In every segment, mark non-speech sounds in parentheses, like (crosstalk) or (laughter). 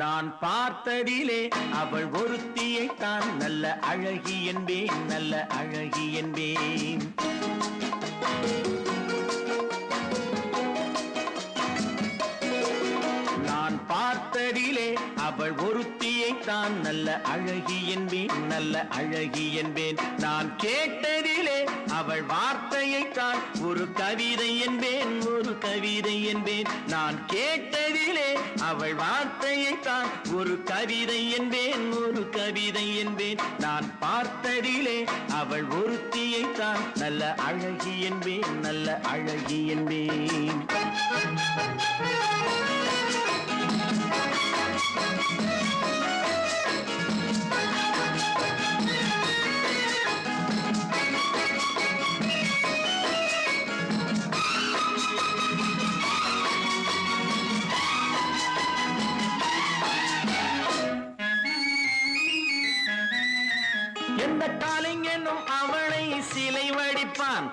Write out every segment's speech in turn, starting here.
நான் பார்த்ததிலே அவள் ஒருத்தியைத்தான் நல்ல அழகி என்பேன் நல்ல அழகி என்பேன். நான் பார்த்ததிலே அவள் ஒருத்தியைத்தான் நல்ல அழகி என்பேன் நல்ல அழகி என்பேன். நான் கேட்டதிலே அவள் வார்த்தையை தான் ஒரு கவிதை என்பேன் ஒரு கவிதை என்பேன் நான் கேட்டதிலே அவள் வார்த்தையை தான் ஒரு கவிதை என்பேன் ஒரு கவிதை என்பேன் நான் பார்த்ததிலே அவள் ஒருத்தியை தான் நல்ல அழகி என்பேன் நல்ல அழகி என்பேன் Thank you.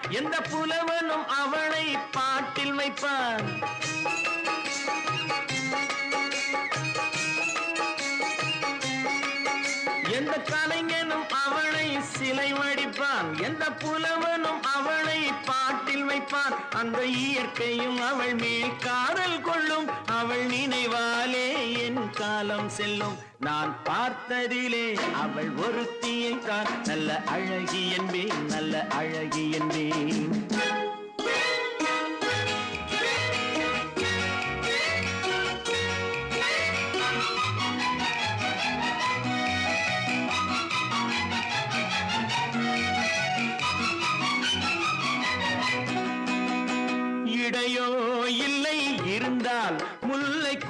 எந்த புலவனும் அவளை பாட்டில் வைப்பான். எந்த கலைஞனும் அவளை சிலை வடிப்பான். எந்த புலவனும் அவளை பாட்டில் வைப்பான். அந்த இயற்கையும் அவள் மேல் காதல் கொள்ளும். அவள் நினைவாலே என் காலம் செல்லும். நான் பார்த்ததிலே அவள் ஒருத்தியை தான் நல்ல அழகி என்பேன் நல்ல அழகி என்பேன்.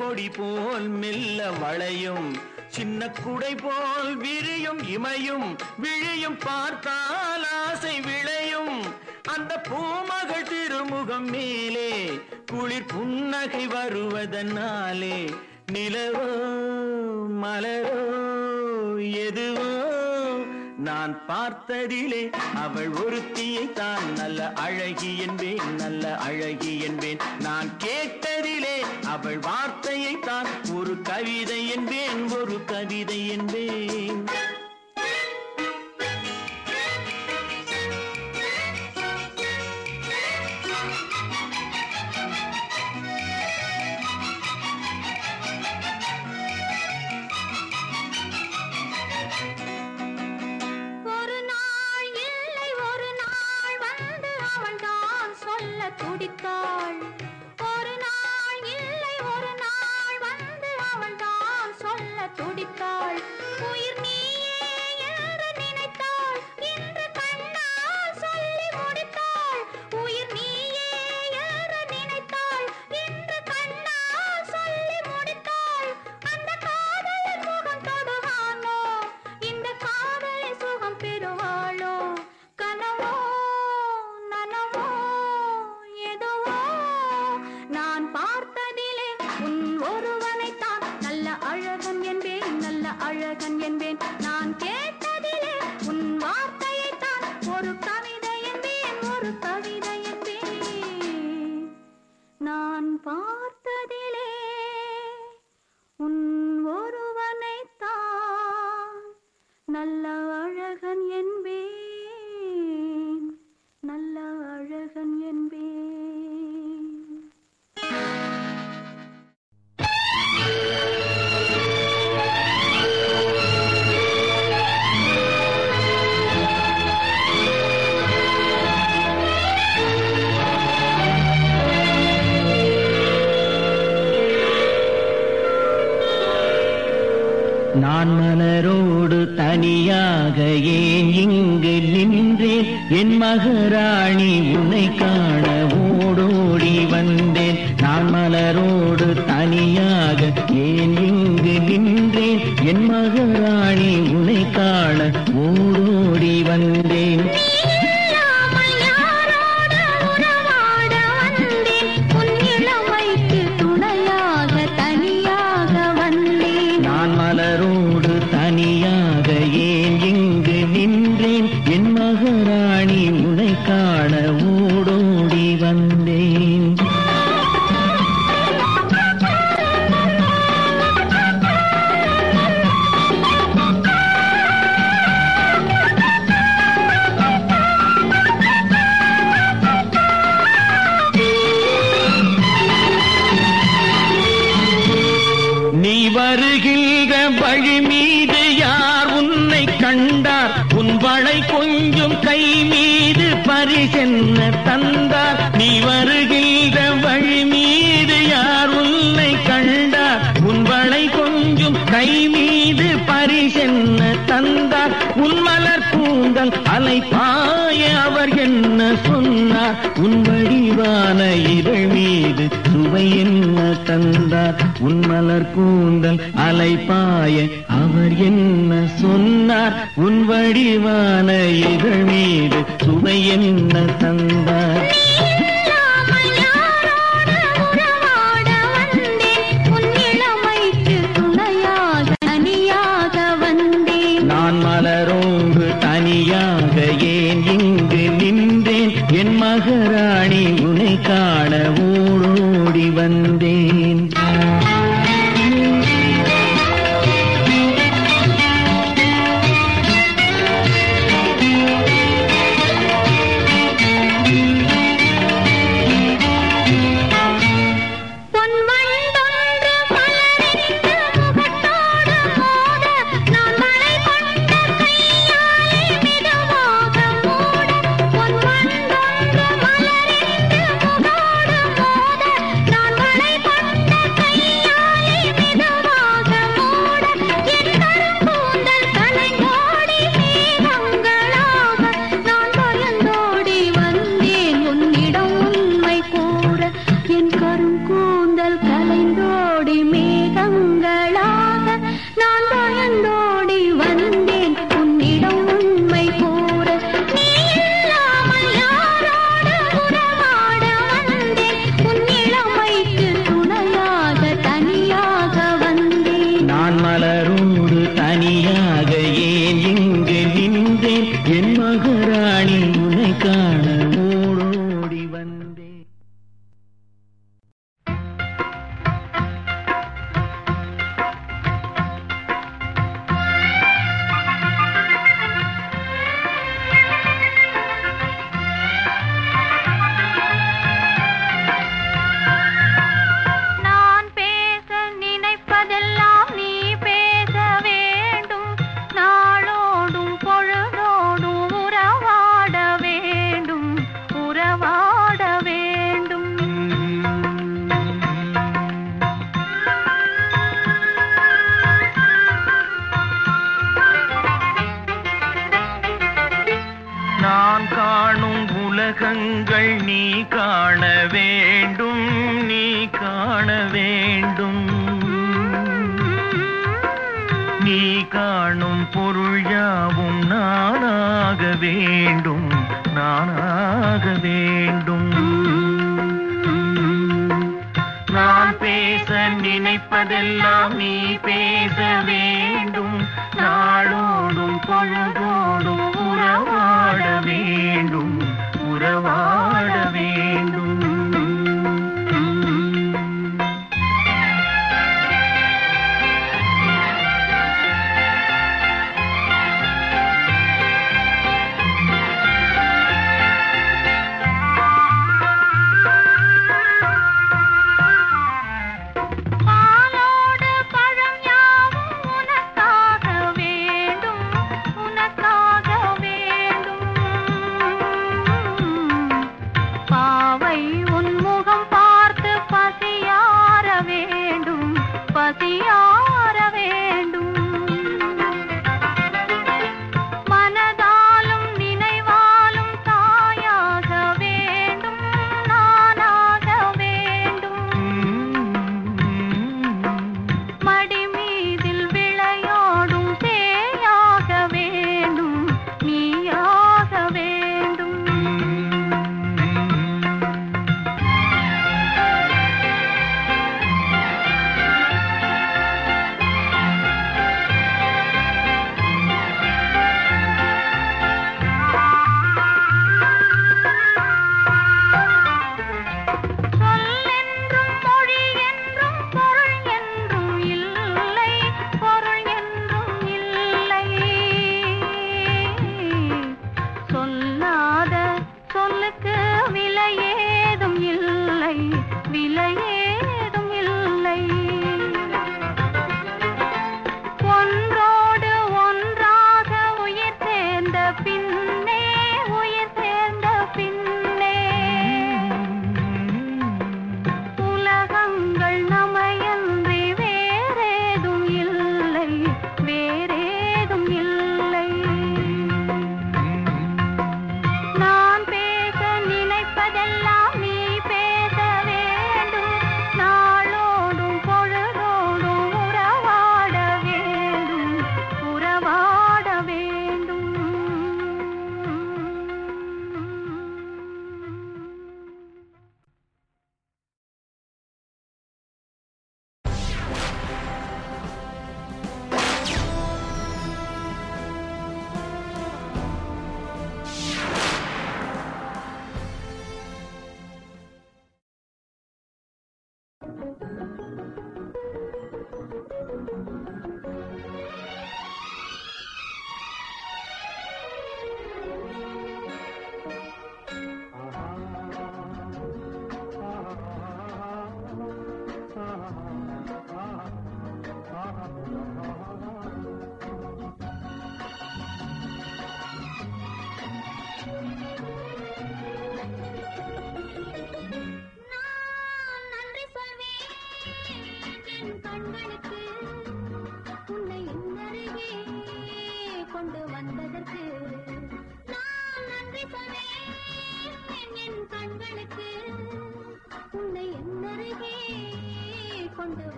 முல்லை கொடி போல் மெல்ல வளையும் சின்ன குடை போல் விரியும் இமையும் விழியும் பார்த்தால் ஆசை விளையும். அந்த பூமகள் திருமுகம் மேலே குளிர் புன்னகை வருவதனாலே நிலவோ மலரோ எதுவோ நான் பார்த்ததிலே அவள் ஒருத்தியை தான் நல்ல அழகி என்பேன் நல்ல அழகி என்பேன். நான் கேட்டதிலே அவள் வார்த்தையை தான் ஒரு கவிதை என்பேன் ஒரு கவிதை என்பேன். நின்றேன். என் மகராணி உன்னை காண ஓடோடி வந்தேன். நான் மலரோடு தனியாக ஏன் இங்கு நின்றேன்? என் மகராணி உன்னை காண ஓடோடி வந்தேன். அவர் என்ன தந்தார் உன் மலர் கூந்தல் அலைப்பாய. அவர் என்ன சொன்னார்? உன் வடிவான இதழ் மீது சுமை என்ன தந்தார்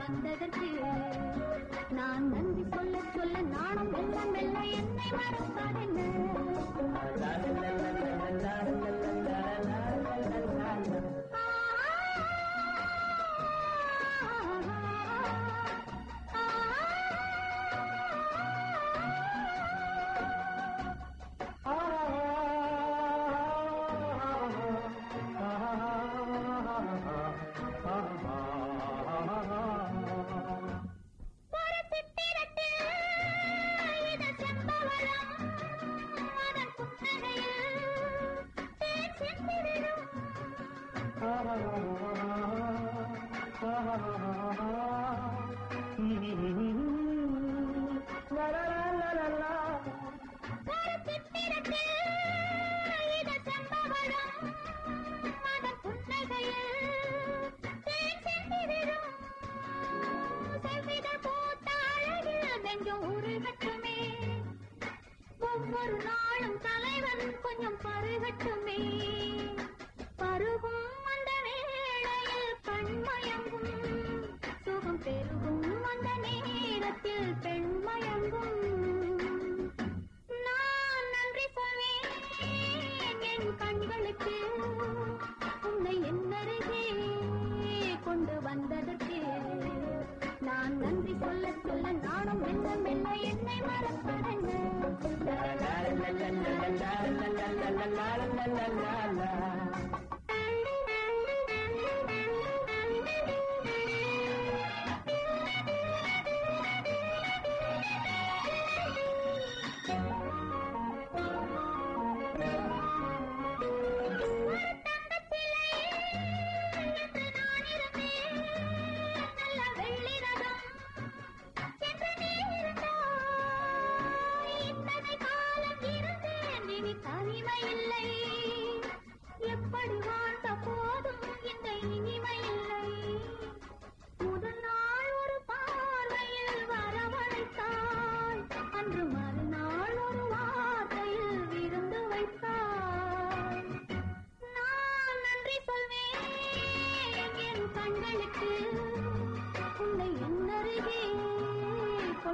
மறந்ததற்கு நான் நன்றி சொல்ல சொல்ல நானும் மெல்ல மெல்ல என்னை மறந்தாதென்ன la la la la la.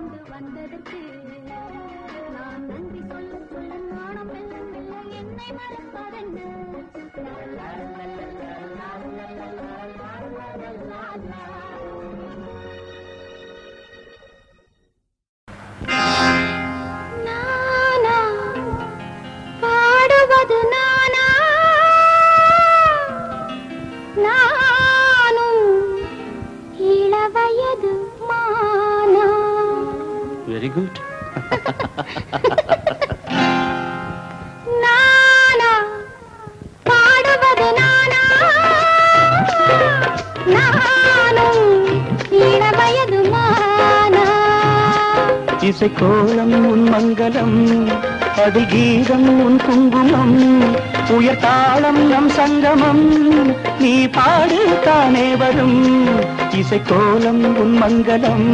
கொண்டு வந்ததற்கு நான் நன்றி சொல்ல சொல்ல நாணம் என்னை மறப்பதென்ன good. (laughs) இசை கோலம் உன் மங்களம் அடிகீதம் உன் குங்குமம் உயர் நம் சங்கமம். நீ பாடு தானே வரும் இசை கோலம் உன் மங்களம்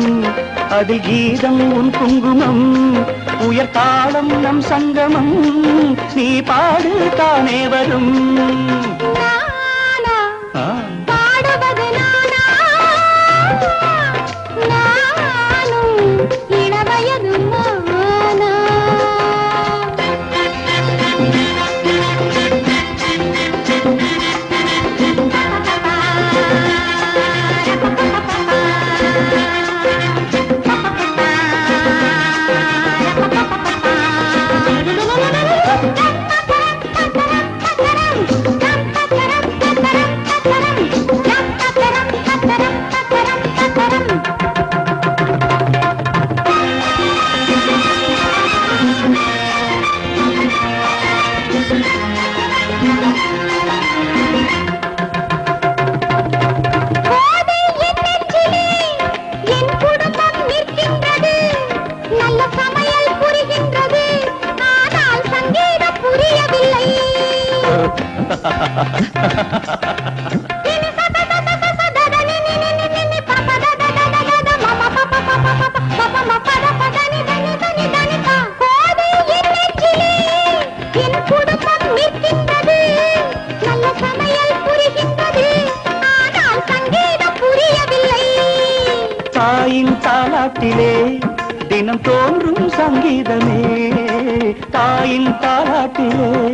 அதில் கீதம் உன் குங்குமம் உயர் தாளம் நம் சங்கமம் நீ பாடு தானே வரும். தாயின் தாலாட்டிலே தினம் தோன்றும் சங்கீதமே. தாயின் தாலாட்டிலே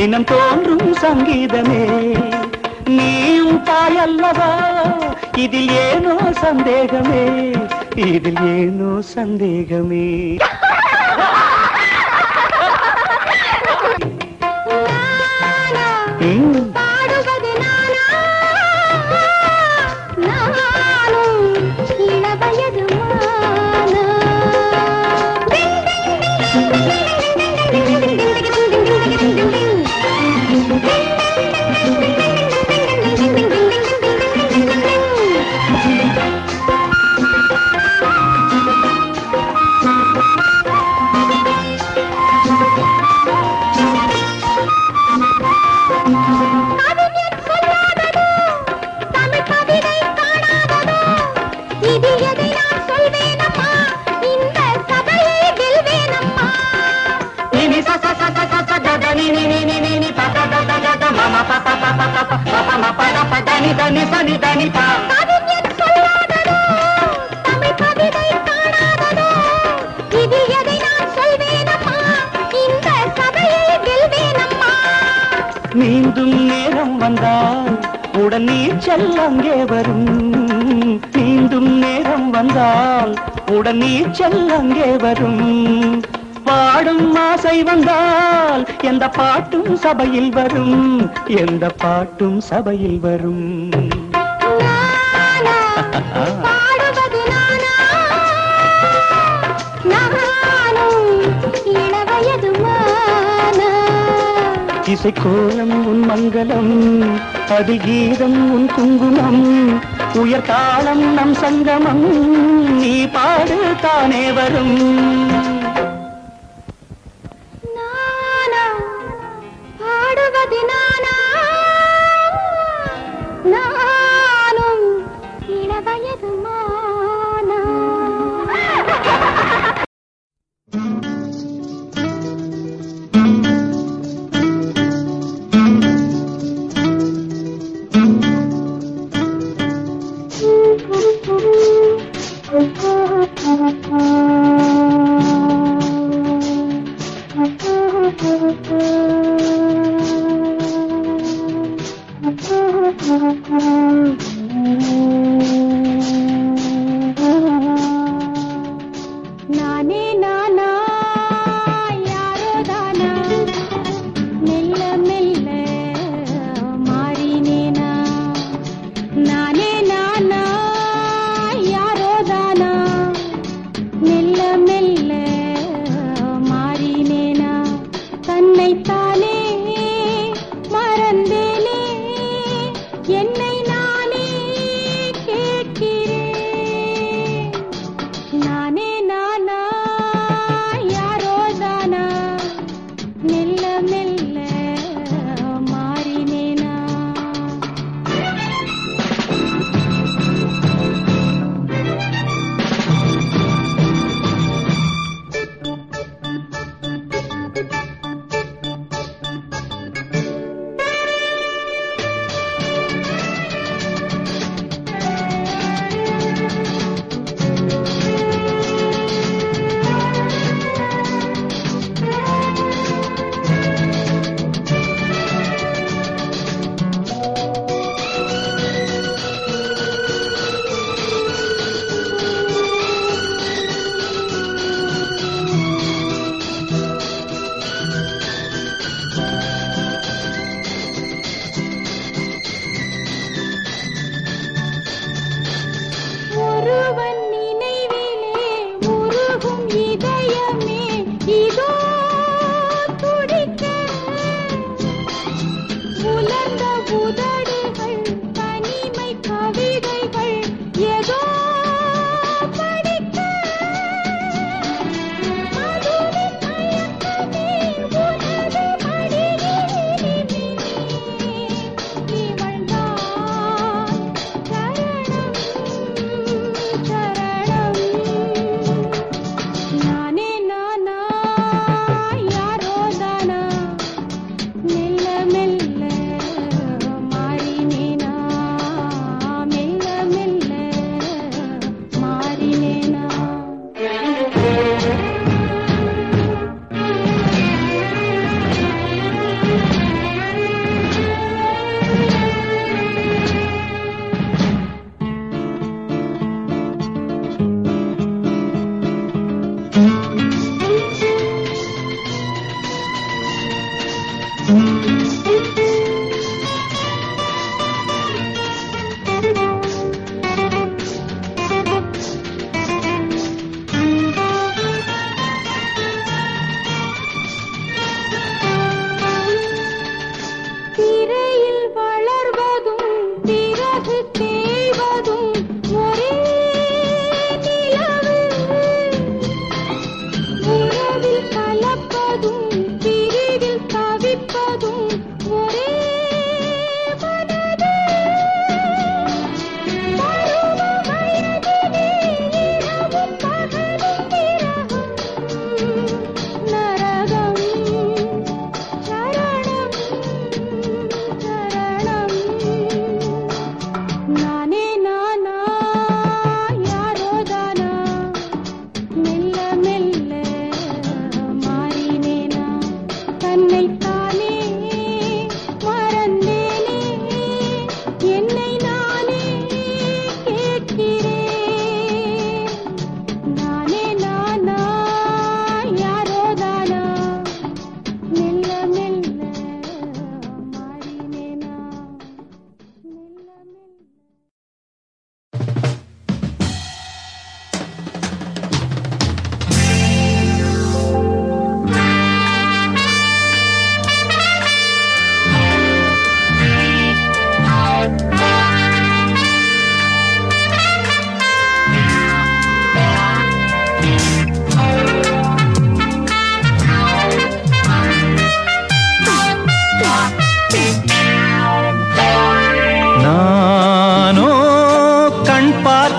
தினம் தோன்றும் சங்கீதமே. நீயும் தாயல்லவா? இதில் ஏனோ சந்தேகமே. இதில் ஏனோ சந்தேகமே. சொல்வேனம்மா இந்த சபையை வெல்வேனம்மா மீண்டும் நேரம் வந்தால் உடன் நீச்சல் அங்கே வரும். மீண்டும் நேரம் வந்தால் உடன் நீச்சல் அங்கே வரும். பாடும் ஆசை வந்தால் எந்த பாட்டும் சபையில் வரும் எந்த பாட்டும் சபையில் வரும். மானா இசைக்கோலம் உன் மங்களம் அதில் கீதம் உன் குங்குமம் உயர் தாளம் நம் சங்கமம் நீ பாடு தானே வரும்.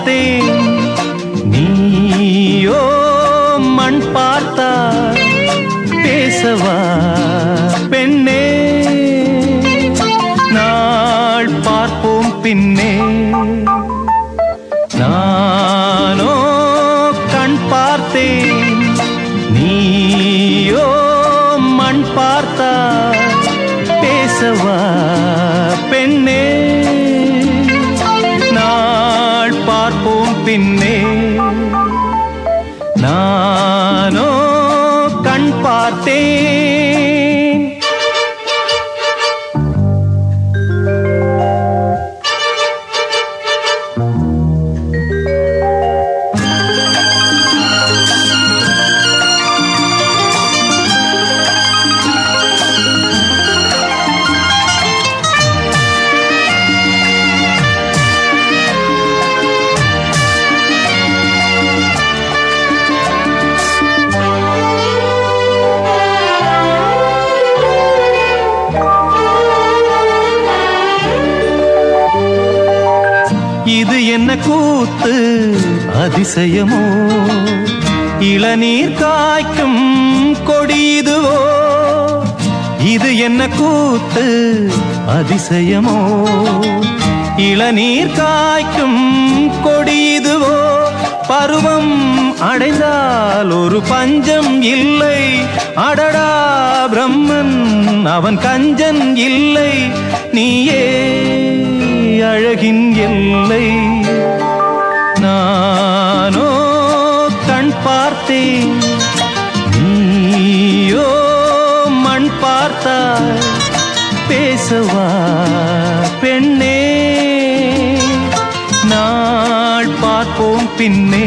பார்த்தேன். நீயோ மண் பார்த்தா பேசவா பெண்ணே. நாள் பார்ப்போம் பின்னே. சொட்டு அதிசயமோ? இளநீர் காய்க்கும் கொடி இதுவோ? பருவம் அடைந்தால் ஒரு பஞ்சம் இல்லை. அடடா பிரம்மன் அவன் கஞ்சன் இல்லை. நீயே அழகின் எல்லை. പിന്നെ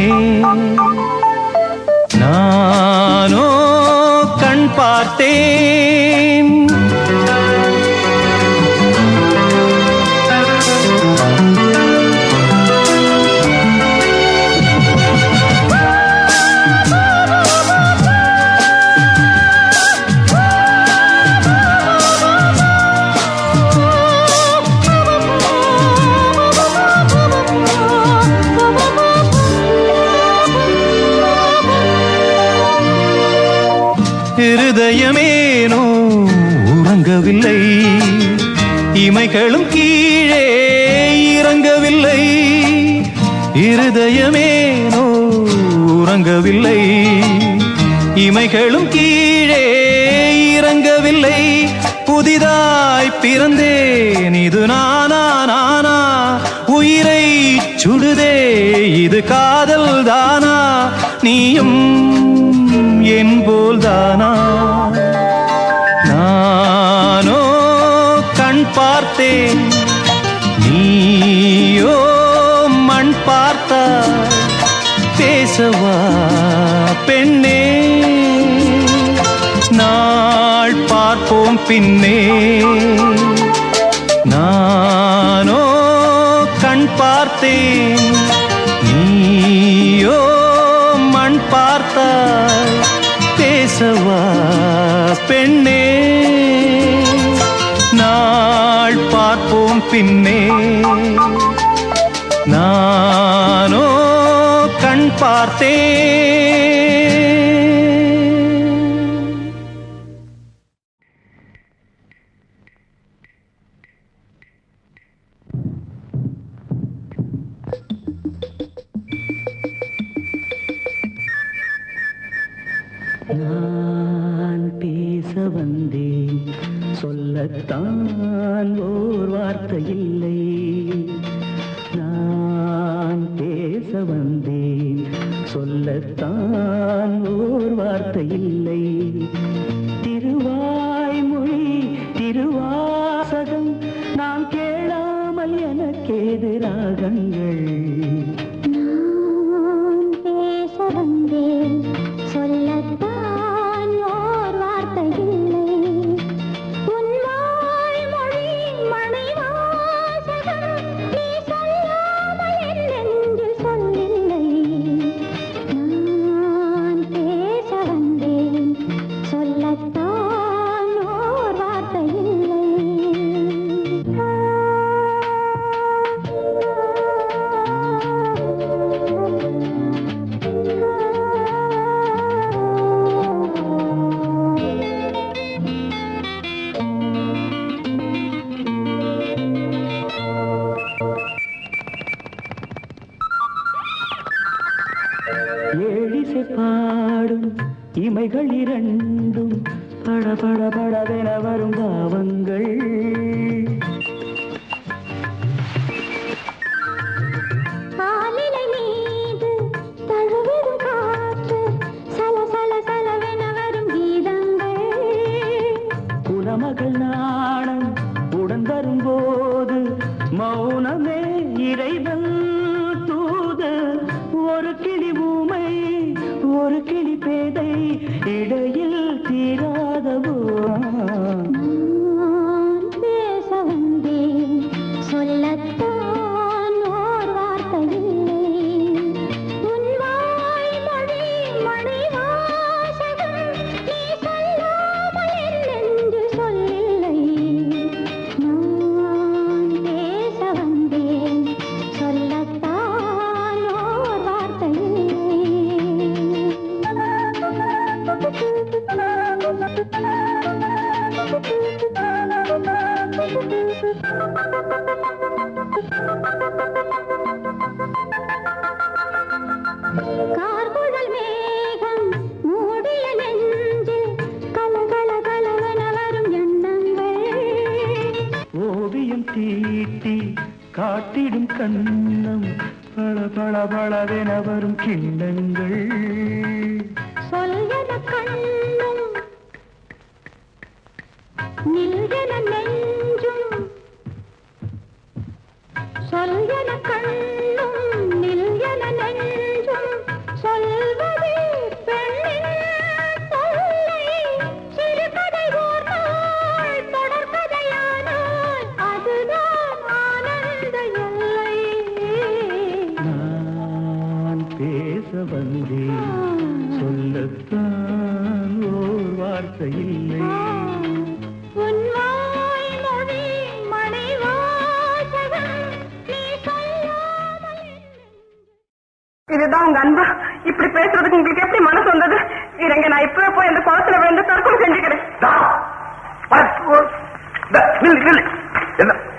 காதல் தானா நீயும் என் போல் தானா நானோ கண் பார்த்தேன். நீயோ மண் பார்த்தா? பேசவா பெண்ணே? நாள் பார்ப்போம் பின்னே. बातें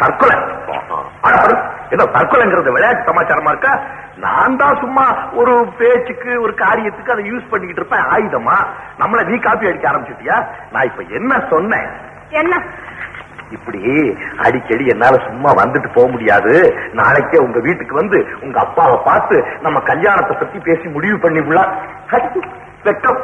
தற்கொலை. ஏதோ தற்கொலைங்கிறது விளையாட்டு சமாச்சாரமா இருக்கா? நான் தான் சும்மா ஒரு பேச்சுக்கு ஒரு காரியத்துக்கு அதை யூஸ் பண்ணிக்கிட்டு இருப்பேன். ஆயுதமா? நம்மள நீ காப்பி அடிக்க ஆரம்பிச்சிட்டியா? நான் இப்ப என்ன சொன்னேன்? என்ன? இப்படி அடிக்கடி என்னால சும்மா வந்துட்டு போக முடியாது. நாளைக்கே உங்க வீட்டுக்கு வந்து உங்க அப்பாவை பார்த்து நம்ம கல்யாணத்தை பத்தி பேசி முடிவு பண்ணிவிடலாம் வெக்கம்.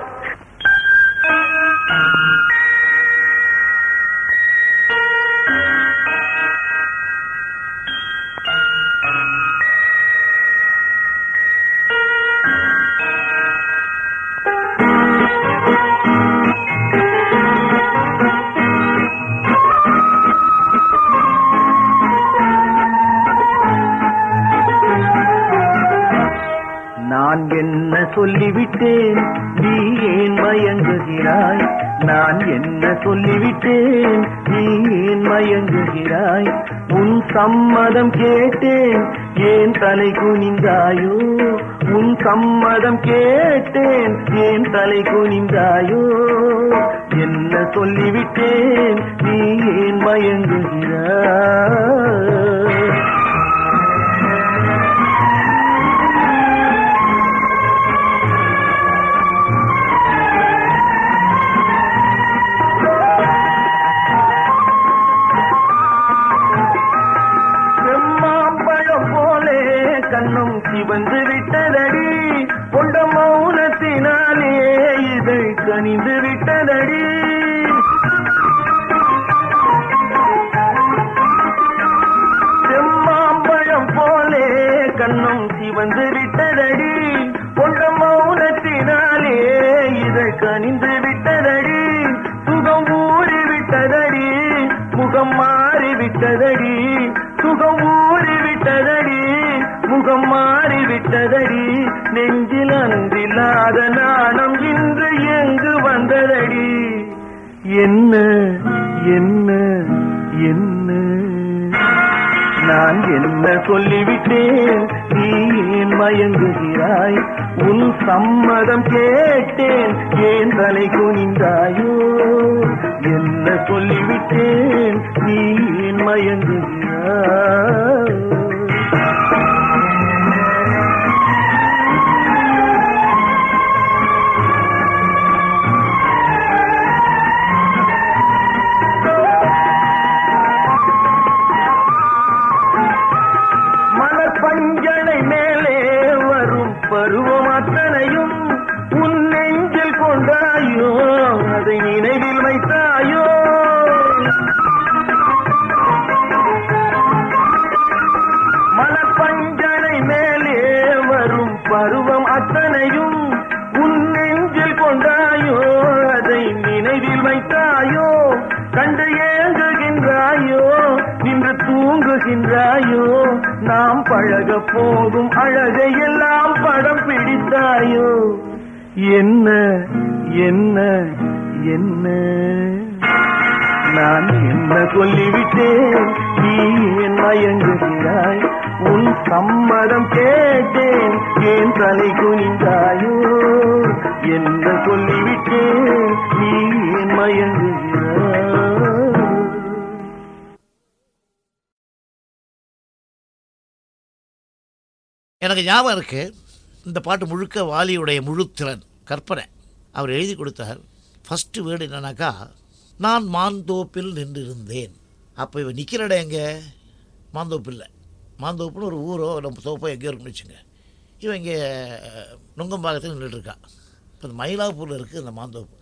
நான் என்ன சொல்லிவிட்டேன்? நீ ஏன் மயங்குகிறாய்? நான் என்ன சொல்லிவிட்டேன்? நீ ஏன் மயங்குகிறாய்? உன் சம்மதம் கேட்டேன். ஏன் தலை குனிந்தாயோ? உன் சம்மதம் கேட்டேன். ஏன் தலை குனிந்தாயோ? என்ன சொல்லிவிட்டேன்? நீ ஏன் மயங்குகிறாய்? வந்து விட்டதடி. கொண்ட மௌனத்தினாலே இதை கனிந்து விட்டதடி. செம்மாம்பழம் போலே கண்ணும் சிவந்து விட்டதடி. கொண்ட மௌனத்தினாலே இதை கனிந்து விட்டதடி. சுகம் ஊறி விட்டதடி. முகம் மாறி விட்டதடி. சுகம் ஊறி விட்டதடி. முகம் மாறி வந்ததடி நெஞ்சில் அன்றில்லாத நாணம் இன்று எங்கு வந்ததடி? என்ன என்ன என்ன? நான் என்ன சொல்லிவிட்டேன்? நீ ஏன் மயங்குகிறாய்? உன் சம்மதம் கேட்டேன். ஏன் தலை குனிந்தாயோ? என்ன சொல்லிவிட்டேன்? நீ ஏன் மயங்குகிறாய்? நாம் பழக போகும் அழகையெல்லாம் படம் பிடித்தாயோ? என்ன என்ன என்ன? நான் என்ன சொல்லிவிட்டேன்? நீ ஏன் மயங்குகிறாய். உன் சம்மதம் கேட்டேன். ஏன் தலை குனிந்தாயோ? என்ன சொல்லிவிட்டேன்? நீ ஏன் மயங்குகிறாய். எனக்கு ஞாபகம் இருக்குது இந்த பாட்டு முழுக்க வாலியுடைய முழு திறன் கற்பனை. அவர் எழுதி கொடுத்தார் ஃபஸ்ட்டு வேர்டு என்னன்னாக்கா நான் மாந்தோப்பில் நின்றிருந்தேன். அப்போ இவன் நிற்கிற இடம் எங்கே? மாந்தோப்பில்லை. மாந்தோப்புன்னு ஒரு ஊரோ நம்ம தோப்போ எங்கேயோ இருக்குன்னு வச்சுங்க இவன் இங்கே நுங்கம்பாக்கத்தில் நின்றுட்டுருக்கான் இப்போ இந்த மயிலாப்பூரில் இருக்குது இந்த மாந்தோப்பு.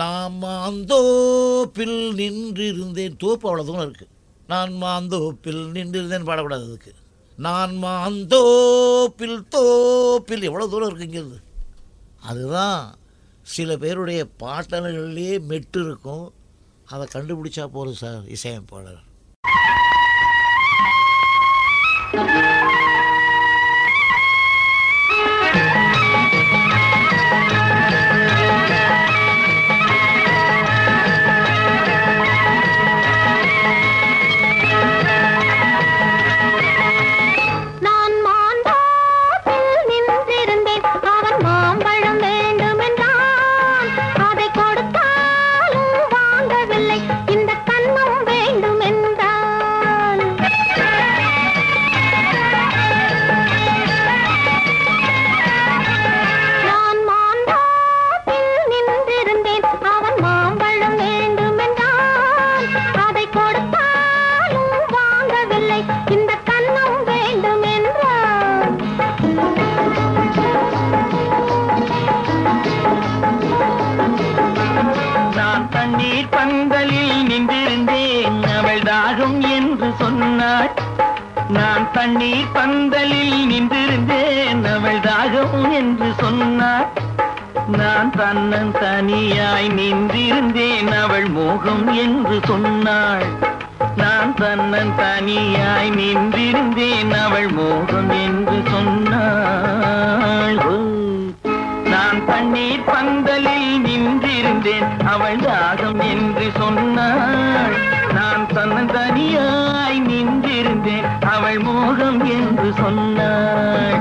நான் மாந்தோப்பில் நின்றிருந்தேன். தோப்பு அவ்வளோ தூரம் இருக்குது நான் மாந்தோப்பில் நின்றிருந்தேன் பாடக்கூடாது அதுக்கு. நான் மாந்தோப்பில் தோப்பில் எவ்வளோ தூரம் இருக்கு அதுதான் சில பேருடைய பாட்டல்கள்லேயே மெட்டு இருக்கும். அதை கண்டுபிடிச்சா போதும் சார் இசையமைப்பாளர். அவள் மோகம் என்று சொன்னாள்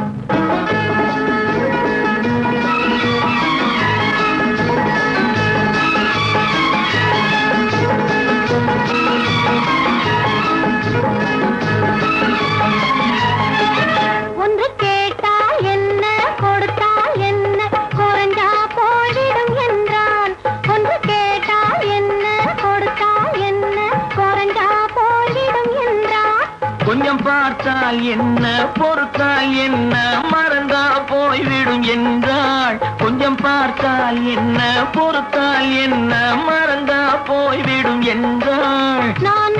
பார்த்தால் என்ன? பொறுத்தால் என்ன? மறந்தா போய்விடும் என்றாள். கொஞ்சம் பார்த்தால் என்ன? பொறுத்தால் என்ன? மறந்தா போய்விடும் என்றாள். நான்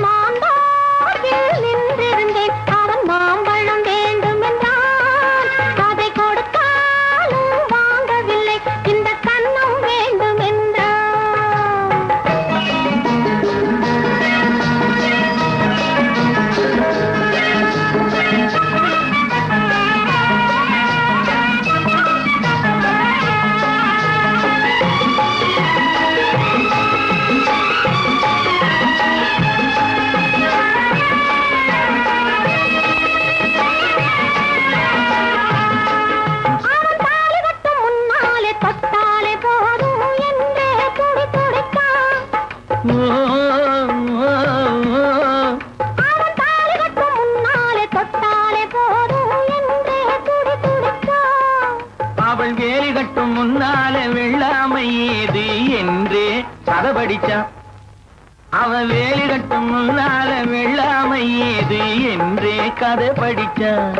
படிச்சான் அவன் வேலி கட்டும் முன்னால வெள்ளாமை ஏது என்றே கதை படிச்சான்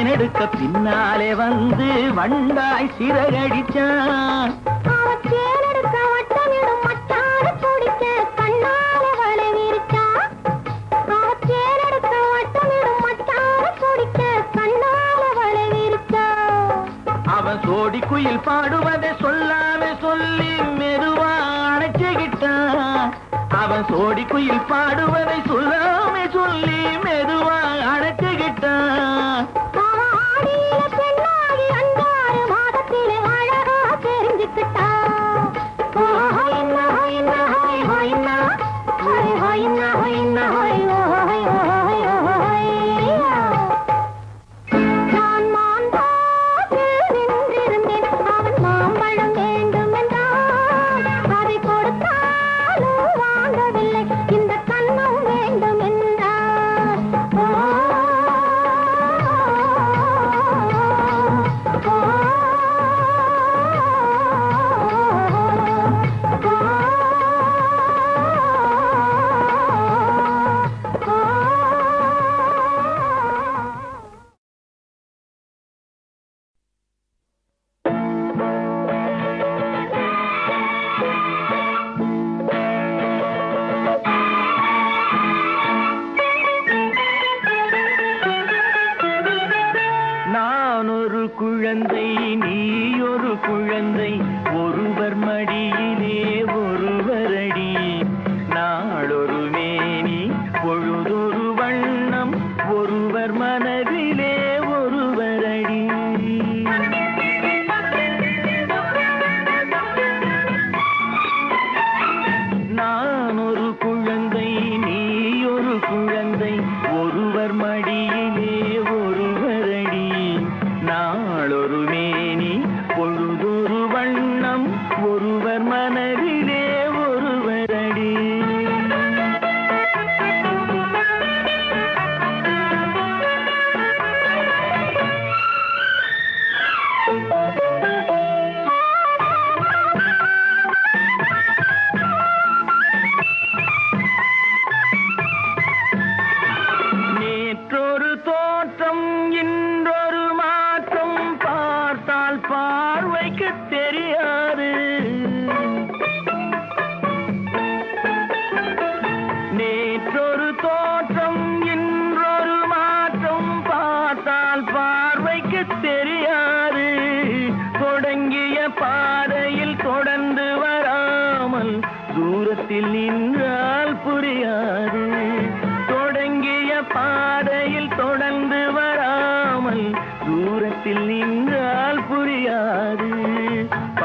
தேனெடுக்க பின்னாலே வந்து வண்டாய் சிறகடிச்சான். அவன் சோடி குயில் பாடுவதை சொல்லாம சொல்லி மெதுவான அவன் சோடி குயில் பாடுவதை சொல்லாம குழந்தை நீ ஒரு குழந்தை ஒருவர் மடியிலே ஒருவரடி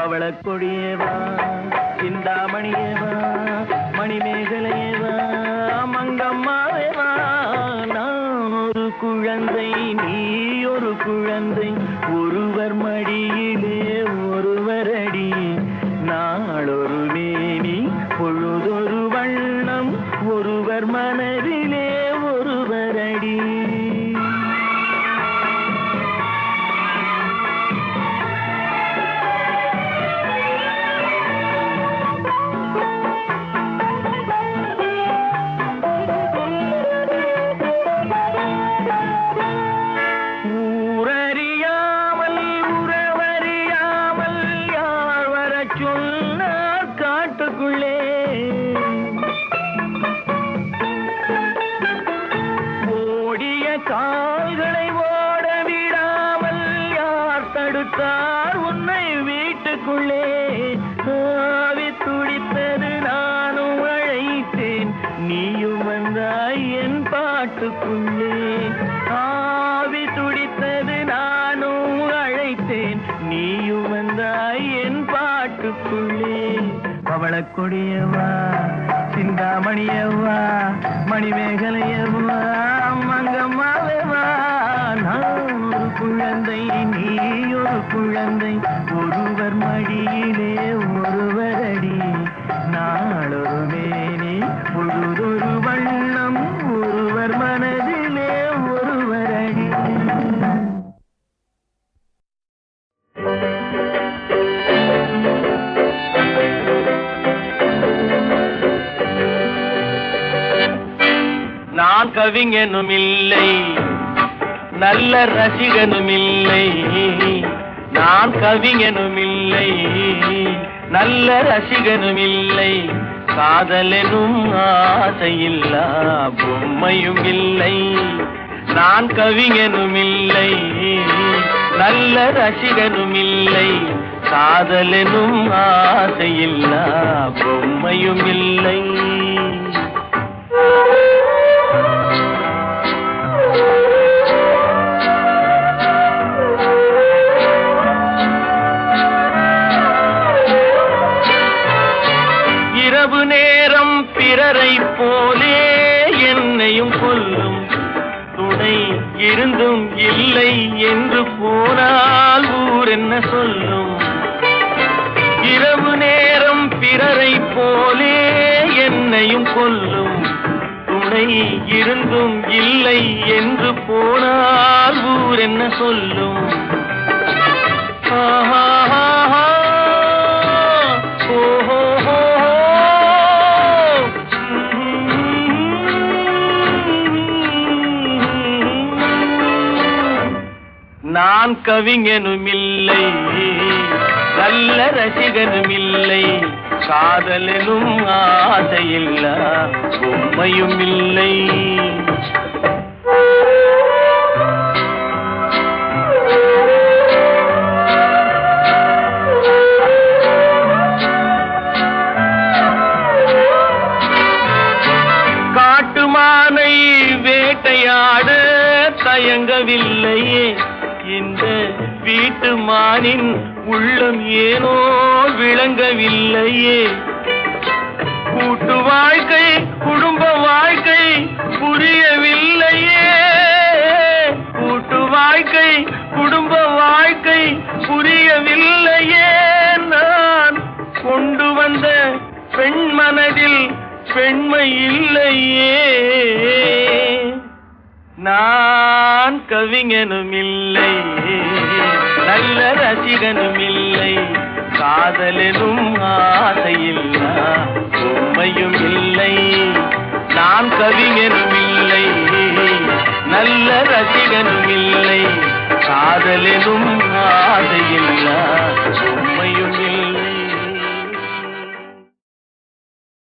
பவளக்கொடியேவா சிந்தாமணியேவா ஒருவரடி. நாளொரு மேனி பொழுதொரு வண்ணம் ஒருவர் மனதிலே ஒருவரடி. நான் கவிஞனும் இல்லை நல்ல ரசிகனும் இல்லை நான் கவிஞனும் இல்லை நல்ல ரசிகனும் இல்லை காதலெனும் ஆசையில்லா பொம்மையும் இல்லை நான் கவிஞனும் இல்லை நல்ல ரசிகனும் இல்லை காதலெனும் ஆசையில்லா பொம்மையும் இல்லை நேரம் பிறரை போலே என்னையும் கொல்லும். துணை இருந்தும் இல்லை என்று போனால் ஊர் என்ன சொல்லும்? இரவு நேரம் பிறரை போலே என்னையும் கொல்லும். துணை இருந்தும் இல்லை என்று போனால் ஊர் என்ன சொல்லும்? ஆ நான் கவிஞனுமில்லை. நல்ல ரசிகனுமில்லை. காதலனும் ஆசையில்ல பொம்மையும் இல்லை காட்டுமானை வேட்டையாட தயங்கவில்லையே. வீட்டு மானின் உள்ளம் ஏனோ விளங்கவில்லையே. கூட்டு வாழ்க்கை குடும்ப வாழ்க்கை புரியவில்லையே. கூட்டு வாழ்க்கை குடும்ப வாழ்க்கை புரியவில்லையே. நான் கொண்டு வந்த பெண் மனதில் பெண்மை இல்லையே. நான் கவிஞனும் இல்லை நல்ல ரசிகனும் இல்லை. காதலெனும் ஆசையில்லா. உண்மையும் இல்லை. நான் கவிஞனும் இல்லை. நல்ல ரசிகனும் இல்லை. காதலெனும் ஆசையில்லா. உண்மையும் இல்லை.